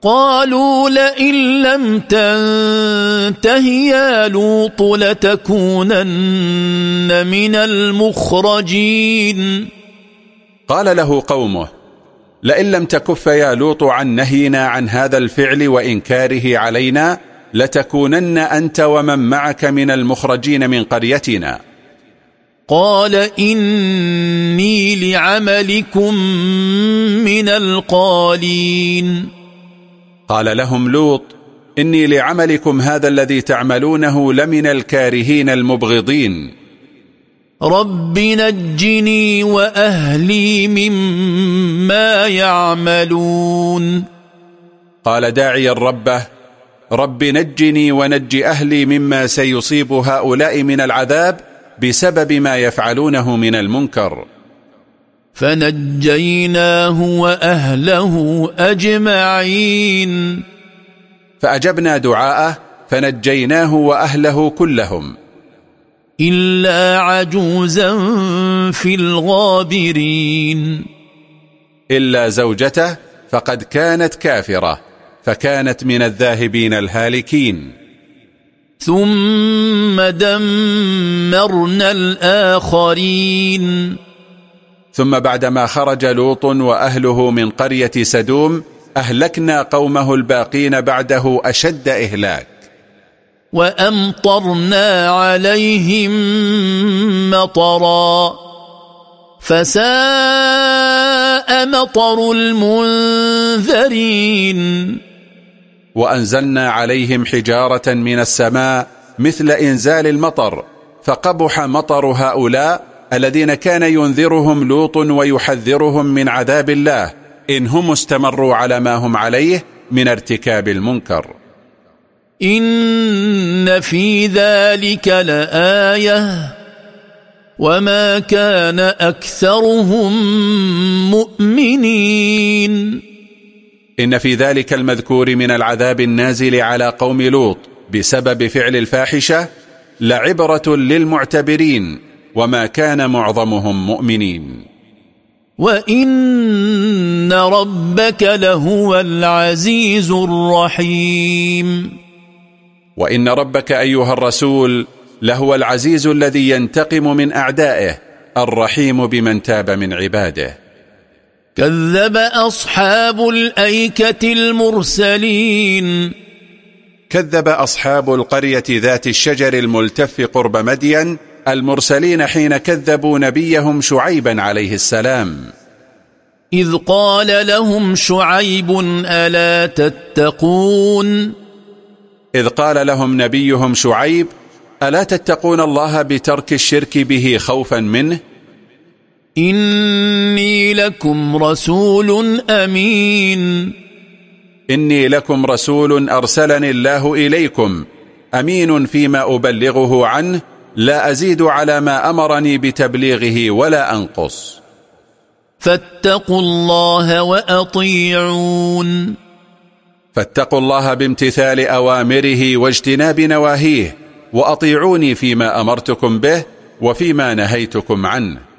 قالوا لئن لم تنته يا لوط لتكونن من المخرجين. قال له قومه لئن لم تكف يا لوط عن نهينا عن هذا الفعل وإنكاره علينا لتكونن أنت ومن معك من المخرجين من قريتنا. قال إني لعملكم من القالين. قال لهم لوط إني لعملكم هذا الذي تعملونه لمن الكارهين المبغضين. رب نجني وأهلي مما يعملون. قال داعيا ربه رب نجني ونج أهلي مما سيصيب هؤلاء من العذاب بسبب ما يفعلونه من المنكر. فنجيناه وأهله أجمعين. فأجبنا دعاءه فنجيناه وأهله كلهم. إلا عجوزا في الغابرين. إلا زوجته فقد كانت كافرة فكانت من الذاهبين الهالكين. ثم دمرنا الآخرين. ثم بعدما خرج لوط وأهله من قرية سدوم أهلكنا قومه الباقين بعده أشد إهلاك. وأمطرنا عليهم مطرا. فساء مطر المنذرين. وأنزلنا عليهم حجارة من السماء مثل إنزال المطر فقبح مطر هؤلاء الذين كان ينذرهم لوط ويحذرهم من عذاب الله إن هم استمروا على ما هم عليه من ارتكاب المنكر. إن في ذلك لآية وما كان أكثرهم مؤمنين. إن في ذلك المذكور من العذاب النازل على قوم لوط بسبب فعل الفاحشة لعبرة للمعتبرين وما كان معظمهم مؤمنين. وإن ربك لهو العزيز الرحيم. وإن ربك أيها الرسول لهو العزيز الذي ينتقم من أعدائه الرحيم بمن تاب من عباده. كذب أصحاب الأيكة المرسلين. كذب أصحاب القرية ذات الشجر الملتف قرب مدين المرسلين حين كذبوا نبيهم شعيبا عليه السلام. إذ قال لهم شعيب ألا تتقون؟ إذ قال لهم نبيهم شعيب ألا تتقون الله بترك الشرك به خوفا منه؟ إني لكم رسول أمين. إني لكم رسول أرسلني الله إليكم. أمين فيما أبلغه عنه. لا أزيد على ما أمرني بتبليغه ولا أنقص. فاتقوا الله وأطيعون. فاتقوا الله بامتثال أوامره واجتناب نواهيه وأطيعوني فيما أمرتكم به وفيما نهيتكم عنه.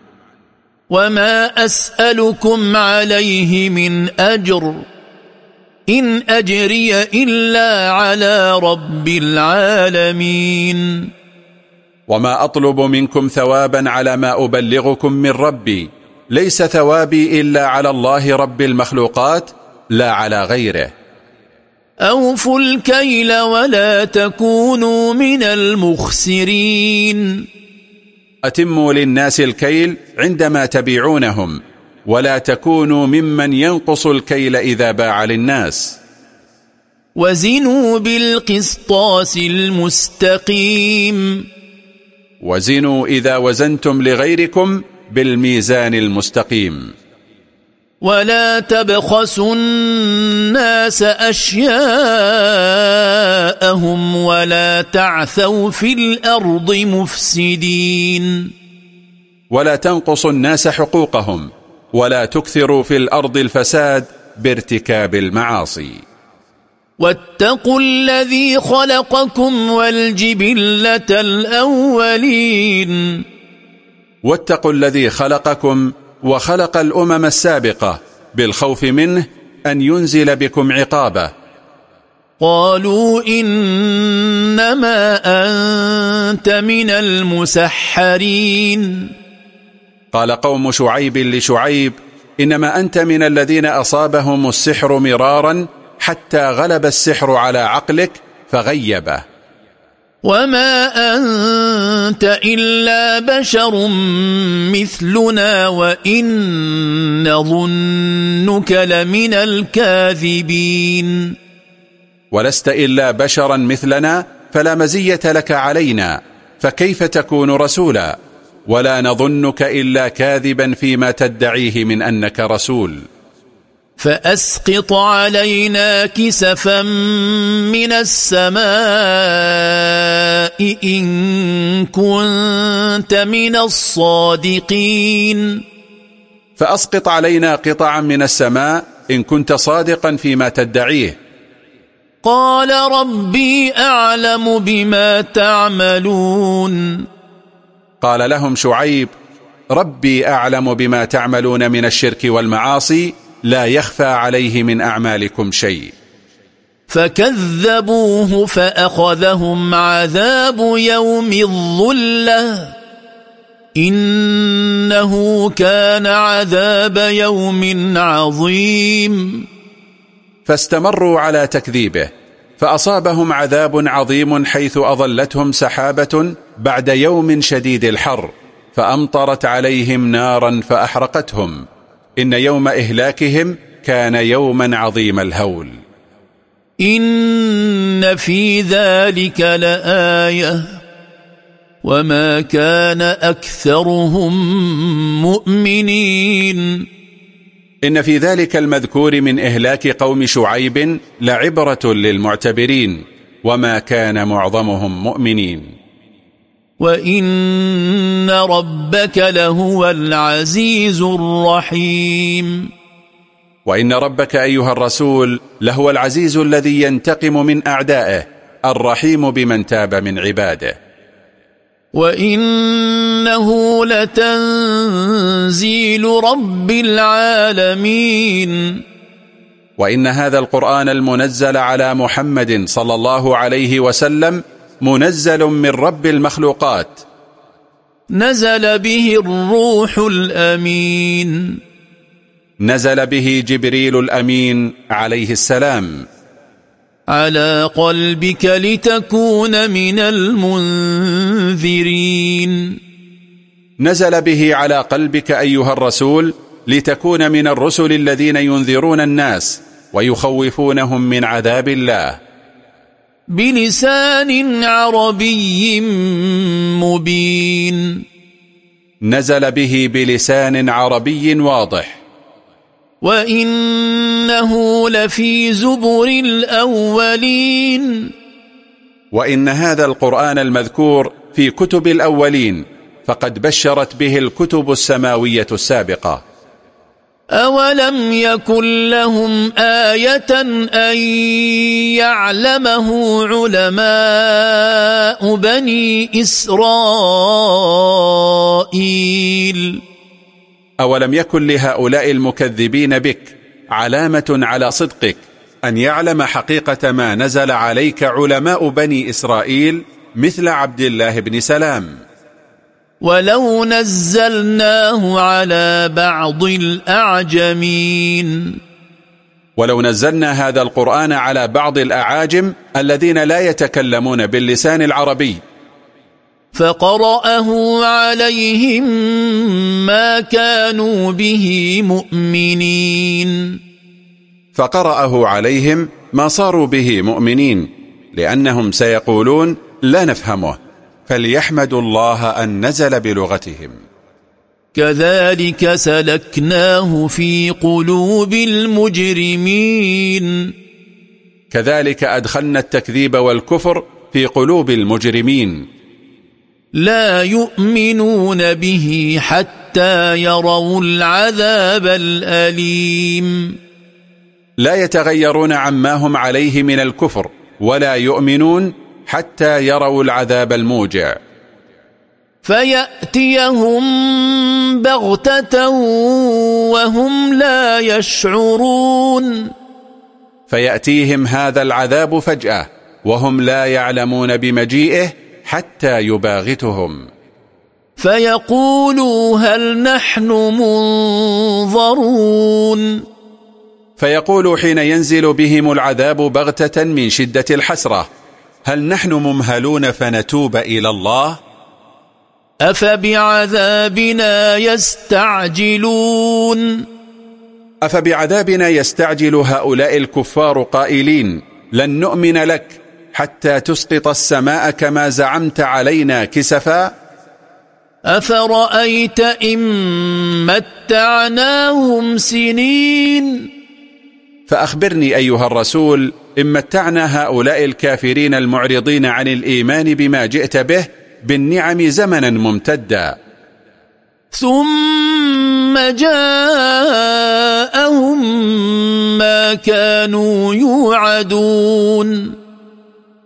وما أسألكم عليه من أجر إن أجري إلا على رب العالمين وما أطلب منكم ثوابا على ما أبلغكم من ربي. ليس ثوابي إلا على الله رب المخلوقات لا على غيره. أوفوا الكيل ولا تكونوا من المخسرين أتموا للناس الكيل عندما تبيعونهم ولا تكونوا ممن ينقص الكيل إذا باع للناس. وزنوا بالقسطاس المستقيم. وزنوا إذا وزنتم لغيركم بالميزان المستقيم. ولا تبخسوا الناس أشياءهم ولا تعثوا في الأرض مفسدين. ولا تنقصوا الناس حقوقهم ولا تكثروا في الأرض الفساد بارتكاب المعاصي. واتقوا الذي خلقكم والجبلة الأولين. واتقوا الذي خلقكم وخلق الأمم السابقة بالخوف منه أن ينزل بكم عقابه قالوا إنما أنت من المسحرين. قال قوم شعيب لشعيب إنما أنت من الذين أصابهم السحر مرارا حتى غلب السحر على عقلك فغيبه. وما أنت إلا بشر مثلنا وإن نظنك لمن الكاذبين ولست إلا بشرا مثلنا فلا مزية لك علينا فكيف تكون رسولا؟ ولا نظنك إلا كاذبا فيما تدعيه من أنك رسول. فأسقط علينا كسفا من السماء إن كنت من الصادقين. فأسقط علينا قطعا من السماء إن كنت صادقا فيما تدعيه. قال ربي أعلم بما تعملون. قال لهم شعيب ربي أعلم بما تعملون من الشرك والمعاصي لا يخفى عليه من أعمالكم شيء. فكذبوه فأخذهم عذاب يوم الظلة. إنه كان عذاب يوم عظيم. فاستمروا على تكذيبه فأصابهم عذاب عظيم حيث أظلتهم سحابة بعد يوم شديد الحر فأمطرت عليهم نارا فأحرقتهم. إن يوم إهلاكهم كان يوما عظيم الهول. إن في ذلك لآية. وما كان أكثرهم مؤمنين. إن في ذلك المذكور من إهلاك قوم شعيب لعبرة للمعتبرين. وما كان معظمهم مؤمنين. وإن ربك لهو العزيز الرحيم وإن ربك أيها الرسول لهو العزيز الذي ينتقم من أعدائه الرحيم بمن تاب من عباده. وإنه لتنزيل رب العالمين. وإن هذا القرآن المنزل على محمد صلى الله عليه وسلم منزل من رب المخلوقات. نزل به الروح الأمين. نزل به جبريل الأمين عليه السلام. على قلبك لتكون من المنذرين. نزل به على قلبك أيها الرسول لتكون من الرسل الذين ينذرون الناس ويخوفونهم من عذاب الله. بلسان عربي مبين. نزل به بلسان عربي واضح. وإنه لفي زبر الأولين. وإن هذا القرآن المذكور في كتب الأولين فقد بشرت به الكتب السماوية السابقة. أولم يكن لهم آية أن يعلمه علماء بني إسرائيل أولم يكن لهؤلاء المكذبين بك علامة على صدقك أن يعلم حقيقة ما نزل عليك علماء بني إسرائيل مثل عبد الله بن سلام ولو نزلناه على بعض الأعجمين ولو نزلنا هذا القرآن على بعض الأعاجم الذين لا يتكلمون باللسان العربي. فقرأه عليهم ما كانوا به مؤمنين. فقرأه عليهم ما صاروا به مؤمنين لأنهم سيقولون لا نفهمه. فليحمدوا الله أن نزل بلغتهم. كذلك سلكناه في قلوب المجرمين. كذلك أدخلنا التكذيب والكفر في قلوب المجرمين. لا يؤمنون به حتى يروا العذاب الأليم. لا يتغيرون عما هم عليه من الكفر ولا يؤمنون حتى يروا العذاب الموجع. فيأتيهم بغتة وهم لا يشعرون. فيأتيهم هذا العذاب فجأة وهم لا يعلمون بمجيئه حتى يباغتهم. فيقولوا هل نحن منظرون. فيقول حين ينزل بهم العذاب بغتة من شدة الحسرة. هل نحن ممهلون فنتوب إلى الله؟ أفبعذابنا يستعجلون. أفبعذابنا يستعجل هؤلاء الكفار قائلين لن نؤمن لك حتى تسقط السماء كما زعمت علينا كسفا. أفرأيت إن متعناهم سنين؟ فأخبرني أيها الرسول إن متعنا هؤلاء الكافرين المعرضين عن الإيمان بما جئت به بالنعم زمنا ممتدا. ثم جاءهم ما كانوا يوعدون.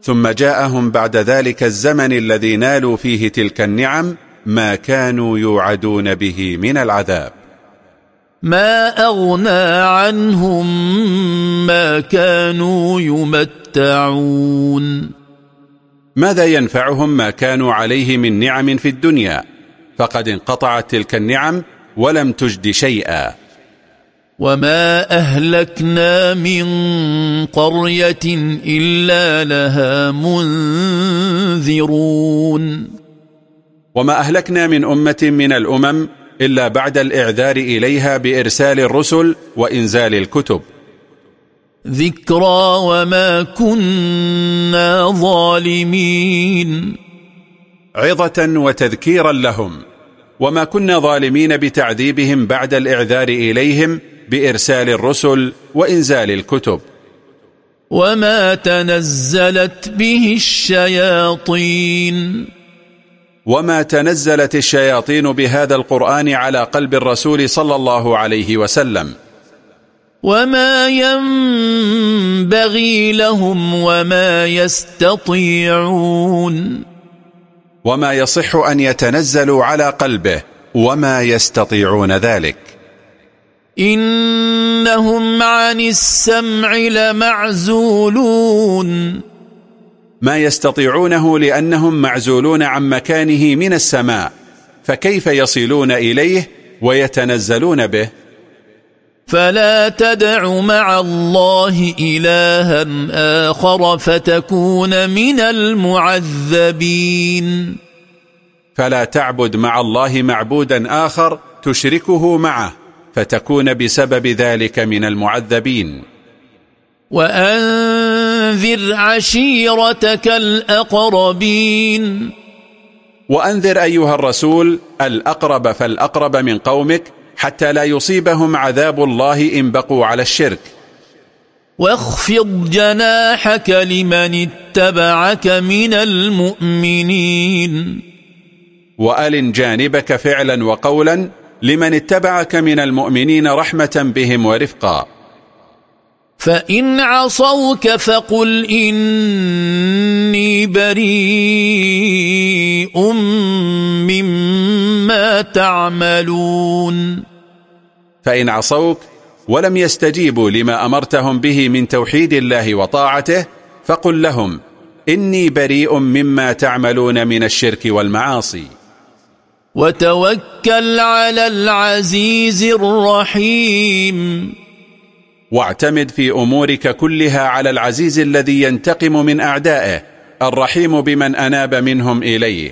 ثم جاءهم بعد ذلك الزمن الذي نالوا فيه تلك النعم ما كانوا يوعدون به من العذاب. ما أغنى عنهم ما كانوا يمتعون. ماذا ينفعهم ما كانوا عليه من نعم في الدنيا؟ فقد انقطعت تلك النعم ولم تجد شيئا. وما أهلكنا من قرية إلا لها منذرون. وما أهلكنا من أمة من الأمم إلا بعد الإعذار إليها بإرسال الرسل وإنزال الكتب. ذكرى وما كنا ظالمين. عظة وتذكيرا لهم. وما كنا ظالمين بتعذيبهم بعد الإعذار إليهم بإرسال الرسل وإنزال الكتب. وما تنزلت به الشياطين. وما تنزلت الشياطين بهذا القرآن على قلب الرسول صلى الله عليه وسلم. وما ينبغي لهم وما يستطيعون. وما يصح أن يتنزلوا على قلبه وما يستطيعون ذلك. إنهم عن السمع لمعزولون. ما يستطيعونه لأنهم معزولون عن مكانه من السماء فكيف يصلون إليه ويتنزلون به؟ فلا تدع مع الله إلها آخر فتكون من المعذبين. فلا تعبد مع الله معبودا آخر تشركه معه فتكون بسبب ذلك من المعذبين. وأنذر عشيرتك الأقربين. وأنذر أيها الرسول الأقرب فالأقرب من قومك حتى لا يصيبهم عذاب الله إن بقوا على الشرك. واخفض جناحك لمن اتبعك من المؤمنين. وألن جانبك فعلا وقولا لمن اتبعك من المؤمنين رحمة بهم ورفقا. فإن عصوك فقل إني بريء مما تعملون. فإن عصوك ولم يستجيبوا لما أمرتهم به من توحيد الله وطاعته فقل لهم إني بريء مما تعملون من الشرك والمعاصي. وتوكل على العزيز الرحيم. واعتمد في أمورك كلها على العزيز الذي ينتقم من أعدائه الرحيم بمن أناب منهم إليه.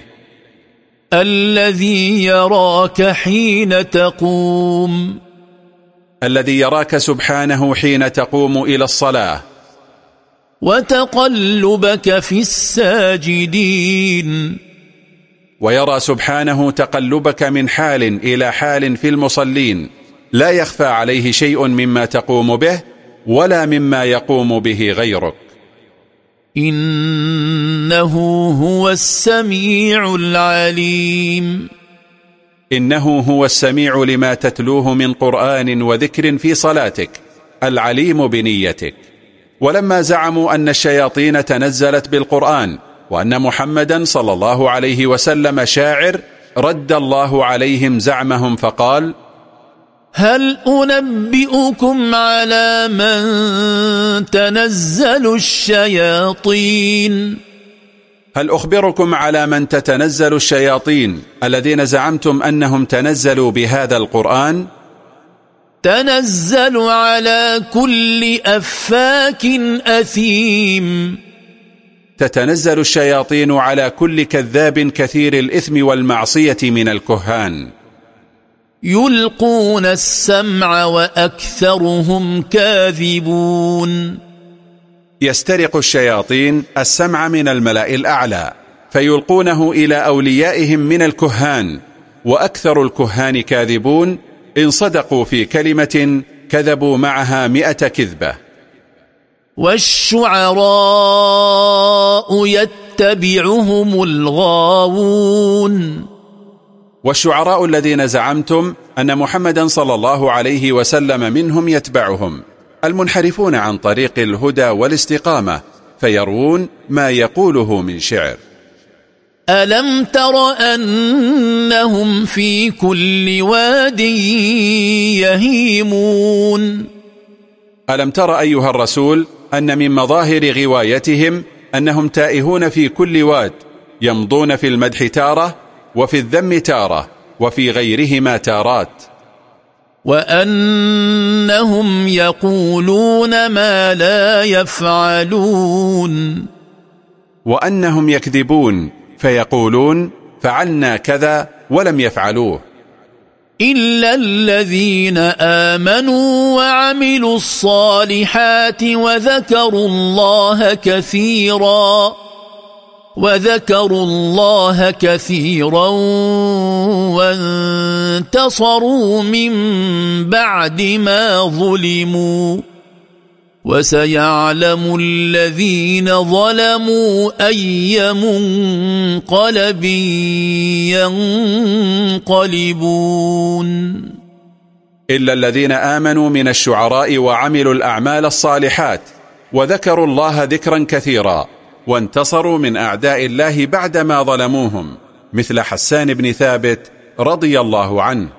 الذي يراك حين تقوم. الذي يراك سبحانه حين تقوم إلى الصلاة. وتقلبك في الساجدين. ويرى سبحانه تقلبك من حال إلى حال في المصلين. لا يخفى عليه شيء مما تقوم به ولا مما يقوم به غيرك. إنه هو السميع العليم. إنه هو السميع لما تتلوه من قرآن وذكر في صلاتك العليم بنيتك. ولما زعموا أن الشياطين تنزلت بالقرآن وأن محمدا صلى الله عليه وسلم شاعر رد الله عليهم زعمهم فقال هل أنبئكم على من تنزل الشياطين؟ هل أخبركم على من تتنزل الشياطين الذين زعمتم أنهم تنزلوا بهذا القرآن؟ تنزل على كل أفاك أثيم. تتنزل الشياطين على كل كذاب كثير الإثم والمعصية من الكهان. يلقون السمع وأكثرهم كاذبون. يسترق الشياطين السمع من الملأ الأعلى فيلقونه إلى أوليائهم من الكهان وأكثر الكهان كاذبون إن صدقوا في كلمة كذبوا معها مئة كذبة. والشعراء يتبعهم الغاوون. والشعراء الذين زعمتم أن محمدا صلى الله عليه وسلم منهم يتبعهم. المنحرفون عن طريق الهدى والاستقامة فيروون ما يقوله من شعر. ألم تر أنهم في كل واد يهيمون؟ ألم تر أيها الرسول أن من مظاهر غوايتهم أنهم تائهون في كل واد يمضون في المدح تارة وفي الذم تارة وفي غيرهما تارات. وأنهم يقولون ما لا يفعلون. وأنهم يكذبون فيقولون فعلنا كذا ولم يفعلوه. إلا الذين آمنوا وعملوا الصالحات وذكروا الله كثيرا. وذكروا الله كثيرا وانتصروا من بعد ما ظلموا. وسيعلم الذين ظلموا أي منقلب ينقلبون. إلا الذين آمنوا من الشعراء وعملوا الأعمال الصالحات وذكروا الله ذكرا كثيرا. وانتصروا من أعداء الله بعدما ظلموهم مثل حسان بن ثابت رضي الله عنه.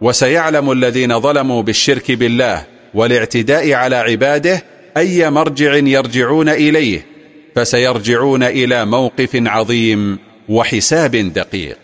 وسيعلم الذين ظلموا بالشرك بالله والاعتداء على عباده أي مرجع يرجعون إليه فسيرجعون إلى موقف عظيم وحساب دقيق.